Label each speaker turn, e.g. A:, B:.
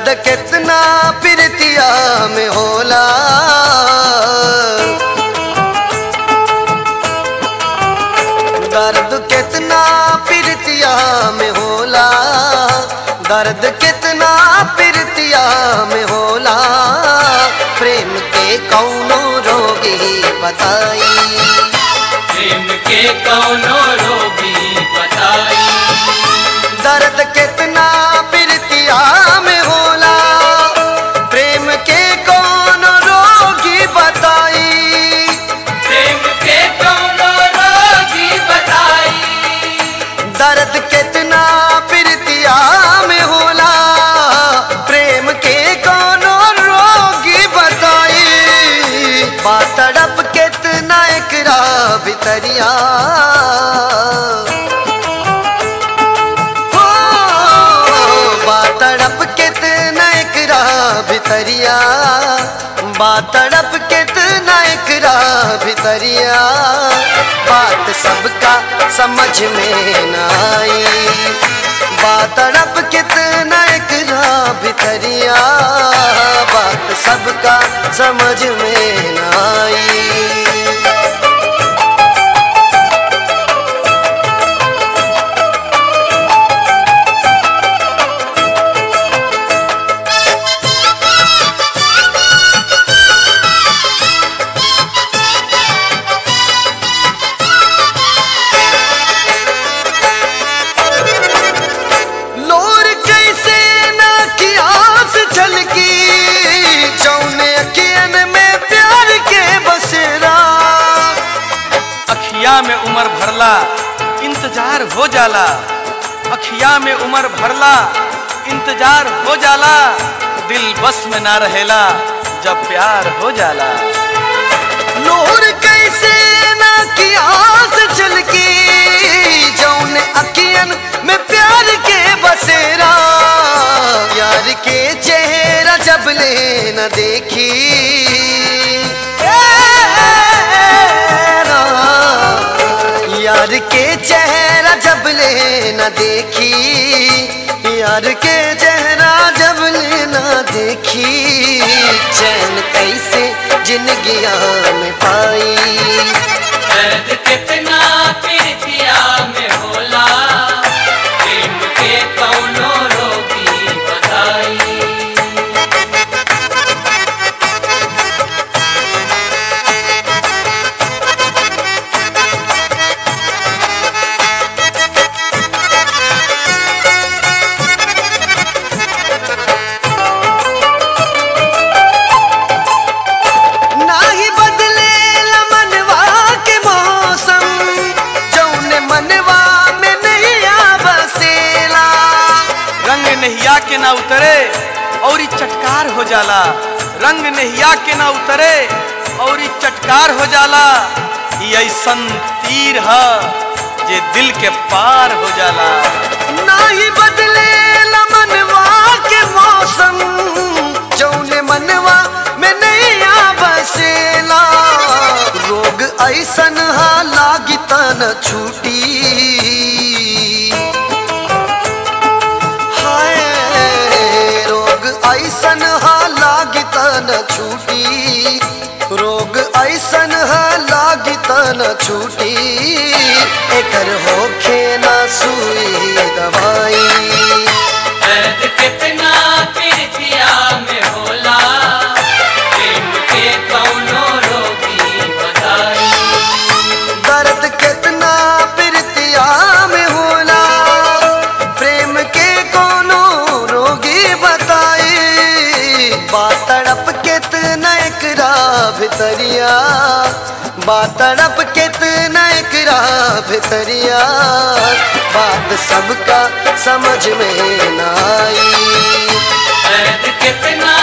A: कितना प्रीतिया में होला। दर्द कितना प्रीतिया में होला। दर्द कितना प्रीतिया में होला। प्रेम के कौनो रोगी बताई।
B: प्रेम के कौनो
A: भितरिया हो, बातड़प कितना एकरा भितरिया बातड़प कितना एकरा भितरिया बात सबका समझ में न आई। बातड़प कितना एकरा भितरिया बात सबका समझ में न आई।
C: अखिया में उम्र भरला, इंतज़ार हो जाला। अखिया में उम्र भरला, इंतज़ार हो जाला। दिल बस में ना रहेला, जब प्यार हो जाला।
A: लोर कैसे ना की आस छलकी जौने अखियन में प्यार के बसेरा। यार के चेहरा जब ले न देखी यार के चेहरा जब ले न देखी यार के चेहरा जब ले न देखी, चैन कैसे जिंदगिया में पाई।
B: रंग
C: नहिया के ना उतरे, और चटकार हो जाला। रंग नहिया के ना उतरे, और चटकार हो जाला। ई ऐसन तीर ह, जे दिल के पार हो जाला।
A: नाही बदले मनवा के मौसम, जौने मनवा में नहीं बसेला। रोग ऐसन हा लागी तन छूटी ऐसन हा लागी तन छूटी। रोग ऐसन हा लागी तन छूटी। एकर होखे ना सुई। भितरिया। बातड़प कितना एकरा भितरिया। बात सबका समझ में
B: नई कितना